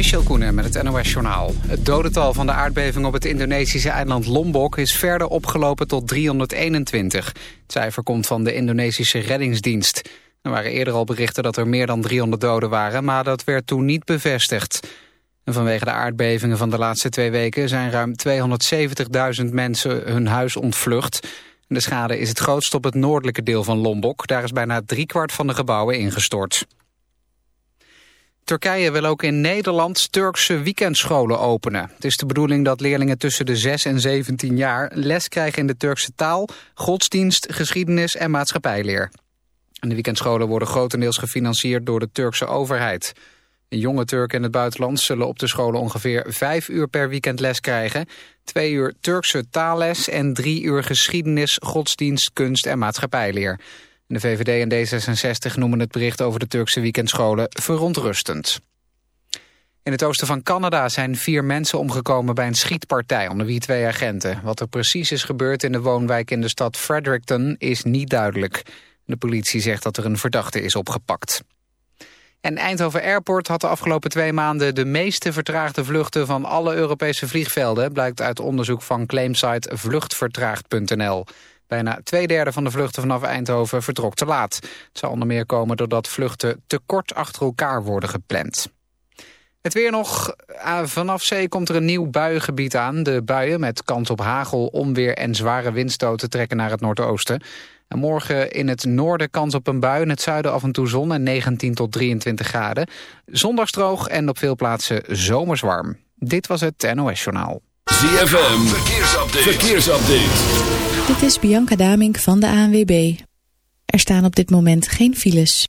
Michel Koenen met het NOS-journaal. Het dodental van de aardbeving op het Indonesische eiland Lombok... is verder opgelopen tot 321. Het cijfer komt van de Indonesische reddingsdienst. Er waren eerder al berichten dat er meer dan 300 doden waren... maar dat werd toen niet bevestigd. En vanwege de aardbevingen van de laatste twee weken... zijn ruim 270.000 mensen hun huis ontvlucht... De schade is het grootst op het noordelijke deel van Lombok. Daar is bijna driekwart van de gebouwen ingestort. Turkije wil ook in Nederland Turkse weekendscholen openen. Het is de bedoeling dat leerlingen tussen de 6 en 17 jaar les krijgen in de Turkse taal, godsdienst, geschiedenis en maatschappijleer. De weekendscholen worden grotendeels gefinancierd door de Turkse overheid. Jonge Turken in het buitenland zullen op de scholen ongeveer vijf uur per weekend les krijgen. Twee uur Turkse taalles en drie uur geschiedenis, godsdienst, kunst en maatschappijleer. De VVD en D66 noemen het bericht over de Turkse weekendscholen verontrustend. In het oosten van Canada zijn vier mensen omgekomen bij een schietpartij, onder wie twee agenten. Wat er precies is gebeurd in de woonwijk in de stad Fredericton is niet duidelijk. De politie zegt dat er een verdachte is opgepakt. En Eindhoven Airport had de afgelopen twee maanden de meeste vertraagde vluchten van alle Europese vliegvelden, blijkt uit onderzoek van claimsite vluchtvertraagd.nl. Bijna twee derde van de vluchten vanaf Eindhoven vertrok te laat. Het zou onder meer komen doordat vluchten te kort achter elkaar worden gepland. Het weer nog. Vanaf zee komt er een nieuw buiengebied aan. De buien met kans op hagel, onweer en zware windstoten trekken naar het noordoosten. En morgen in het noorden kans op een bui, in het zuiden af en toe zon en 19 tot 23 graden. Zondags droog en op veel plaatsen zomers warm. Dit was het NOS Journaal. ZFM, verkeersupdate. Dit is Bianca Damink van de ANWB. Er staan op dit moment geen files.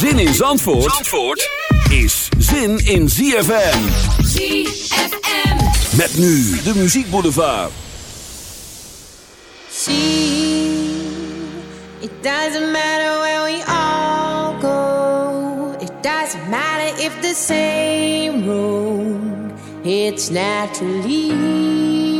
Zin in Zandvoort, Zandvoort is zin in ZFM. ZFM. Met nu de Muziek Boulevard. See, it doesn't matter where we all go. It doesn't matter if the same road. It's naturally.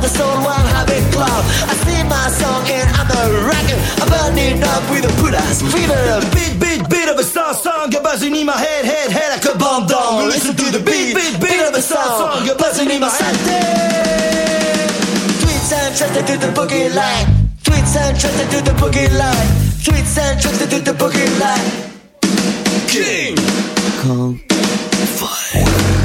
The soul, one habit club. I sing my song and I'm a rocker. I'm burning up with a put ass fever. Beat, beat, beat of a song, song. You're buzzing in my head, head, head like a bomb down. Listen to the beat, beat, beat of a song, song. You're buzzing in my head. Sweet sound, trusted to the boogie line. Sweet sound, trusted to the boogie line. Sweet sound, trusted to the boogie line. King Kong Fire.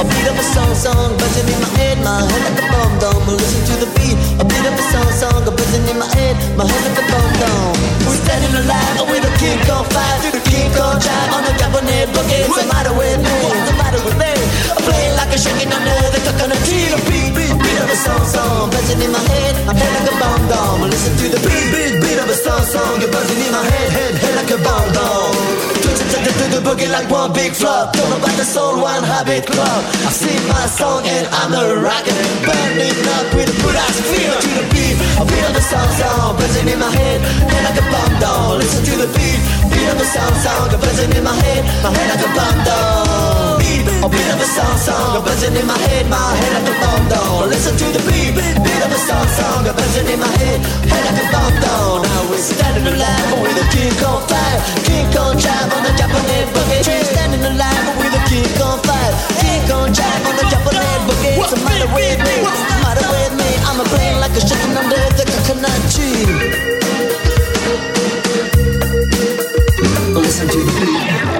A beat of a song, song, buzzing in my head, my head like a bomb dome. Listen to the beat, a beat of a song, song, buzzing in my head, my head like a bomb dome. We're standing alive with a king on fire, through the king on drive on the cabinet boogie. What's the matter with me? What's the matter with me? I'm playing like a shaking under the coconut tree. A beat, beat, beat of a song, song, buzzing in my head, my head like a bomb dome. Listen to the beat, beat, beat of a song, song, you're buzzing in my head, head, head like a bomb dome. Twitching to the boogie like one big flop. Don't know about the soul, one habit club. I sing my song and I'm a rocker. Burning up with a good ass feel to the beat. A beat of the sound sound, buzzing in my head, head like a bomb down. Listen to the beat, beat of the sound sound, buzzing in my head, my head like a bomb down. Beat, a beat of the sound sound, buzzing in my head, my head like a bomb down. Listen to the beat, beat of the sound sound, buzzing in my head, head like a bomb down. Now we're standing alive with a king on fire, king on drive on the Japanese boogie. We're standing alive with a king on fire, king on with me? With me? I'm a brain like a chicken under the coconut tree. Listen to the beat.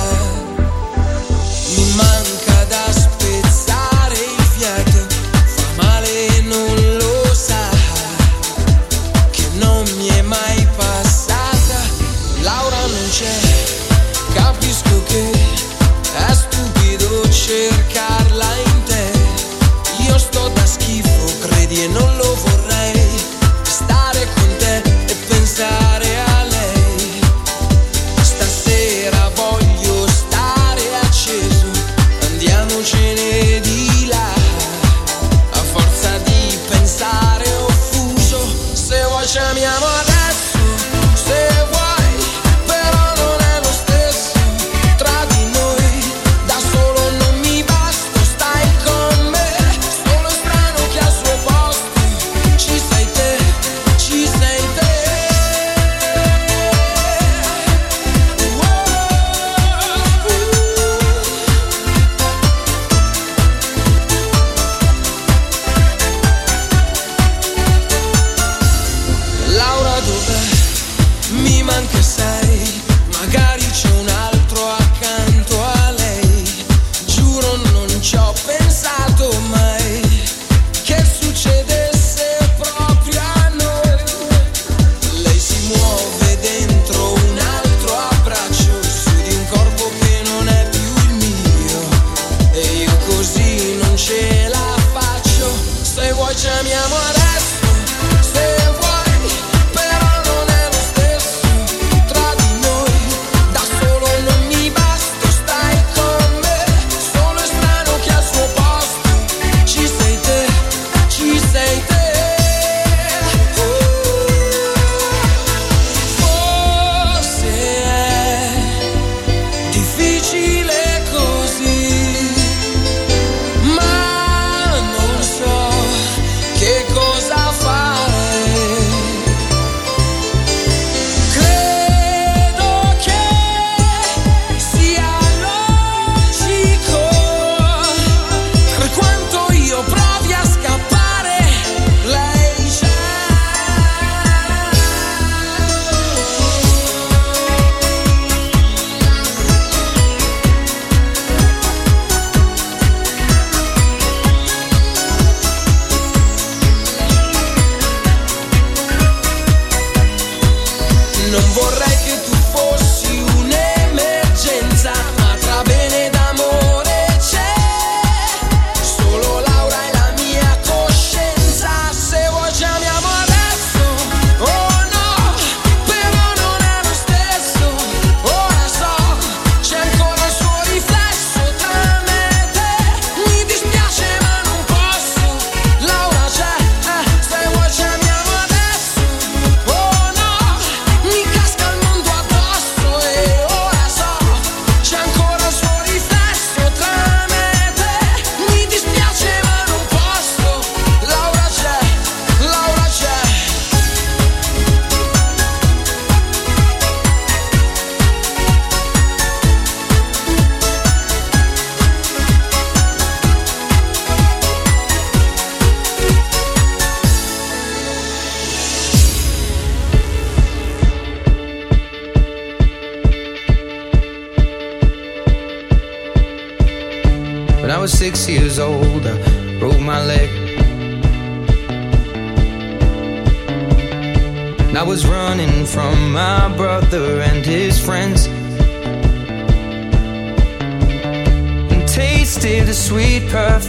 noite a me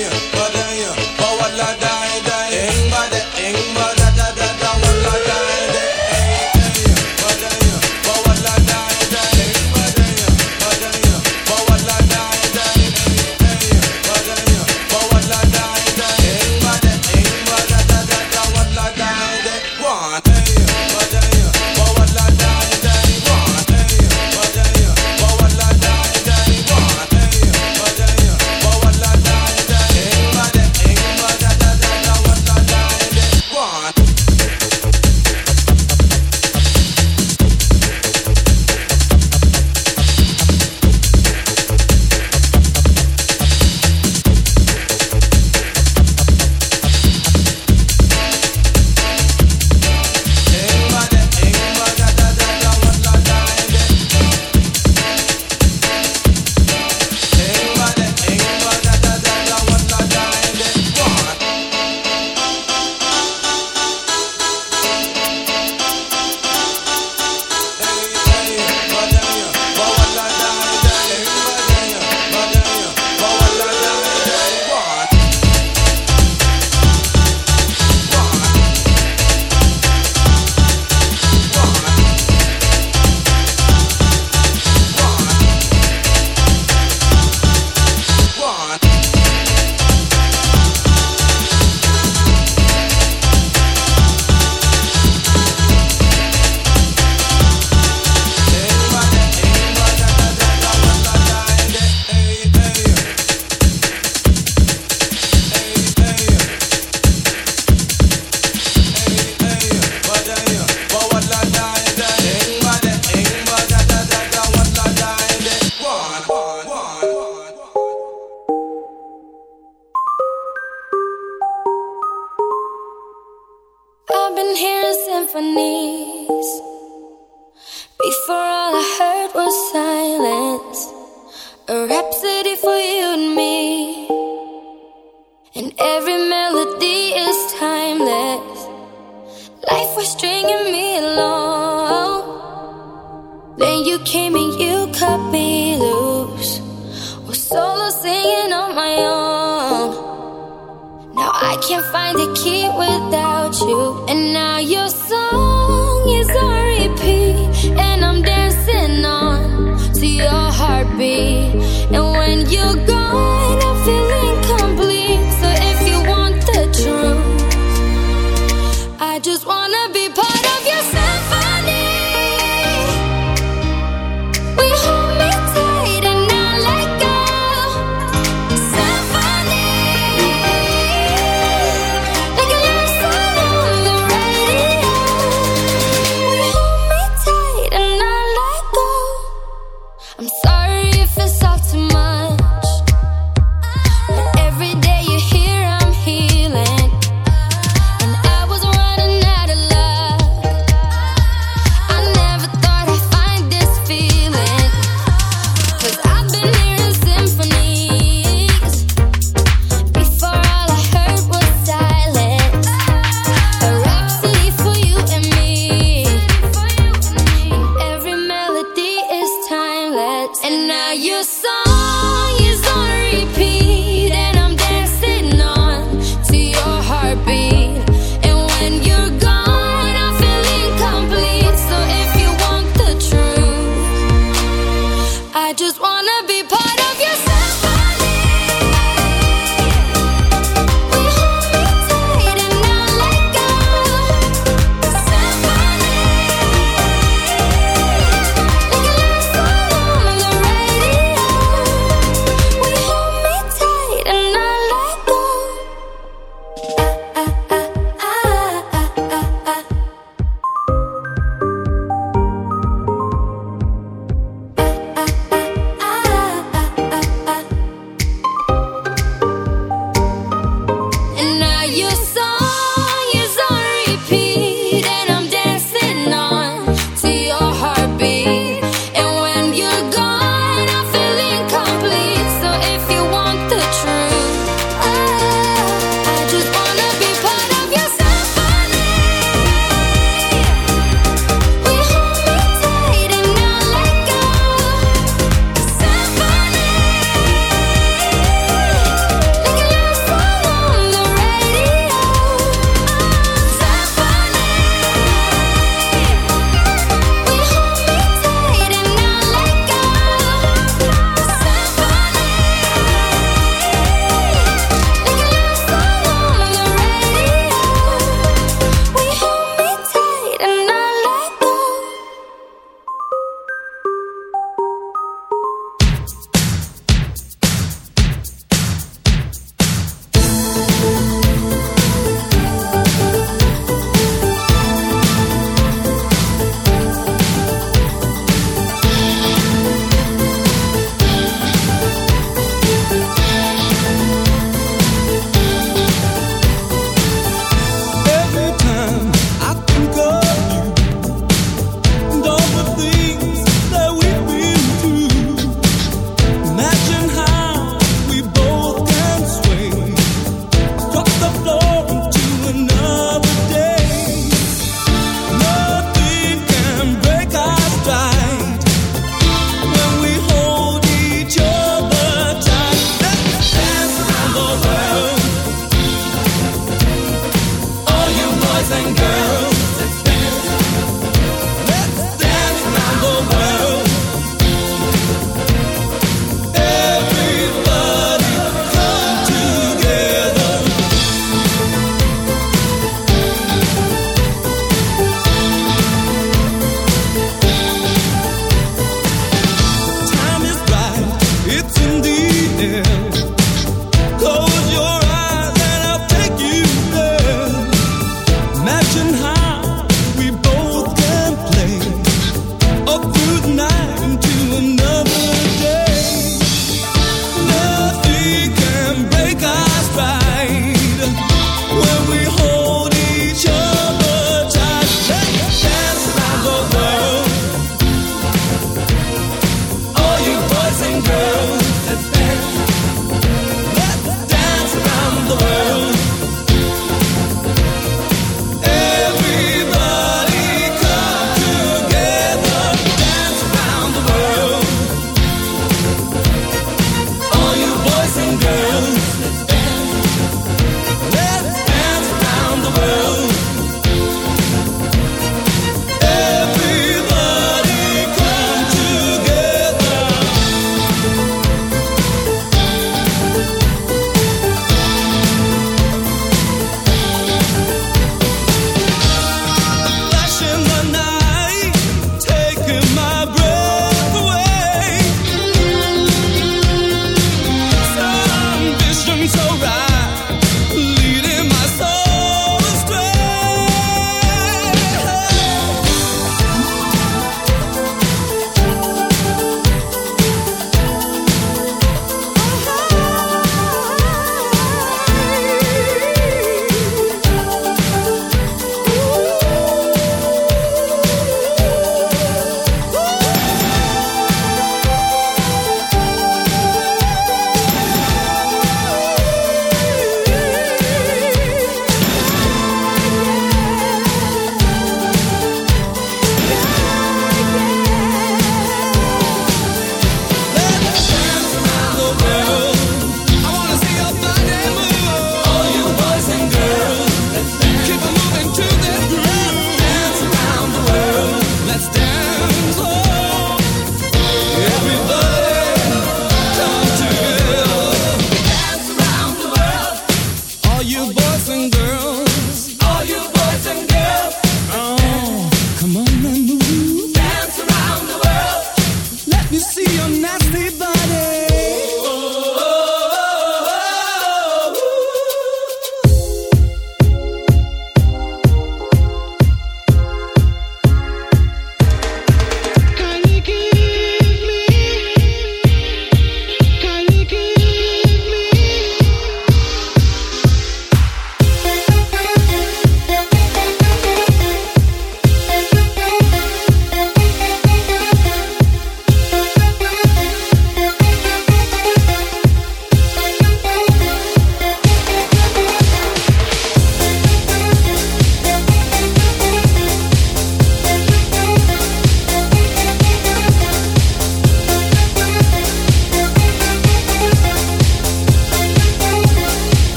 yeah.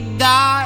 Die.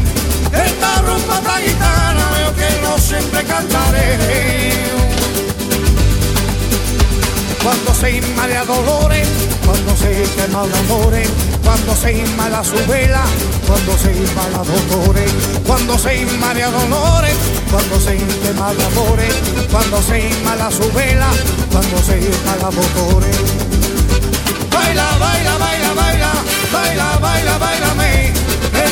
Esta rumba tan gitana yo que no siempre cantaré. Cuando se inmala dolores, cuando se quema de amores, cuando se inmala su vela, cuando se inmala dolores, cuando se inmala dolores, cuando se quema de amores, cuando se inmala su vela, cuando se inmala dolores. Baila, baila, baila, baila, baila, baila, bailame,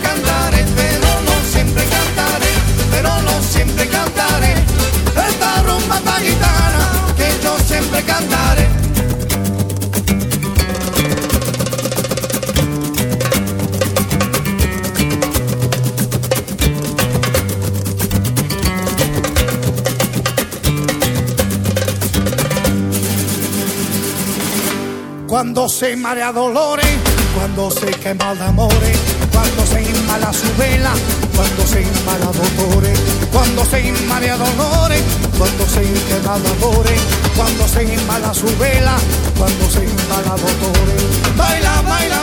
Cantaré, pero no siempre cantaré, pero no siempre cantaré. Esta rumba esta gitana que yo siempre cantaré. Cuando se marea dolores, cuando se quema amores, cuando se inmala su vela, cuando se inmala dolores, cuando se inmala dolores, cuando se de amores, cuando se inmala su vela, cuando se inmala dolores. Baila, baila,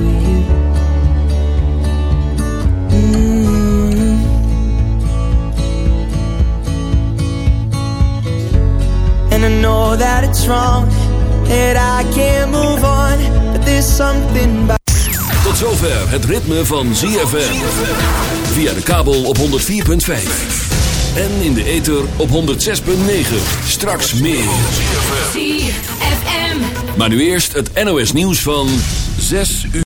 Know that it's wrong, that I can't move on, but there's something about. Tot zover het ritme van ZFM. Via de kabel op 104.5. En in de ether op 106.9. Straks meer. ZFM. Maar nu eerst het NOS nieuws van 6 uur.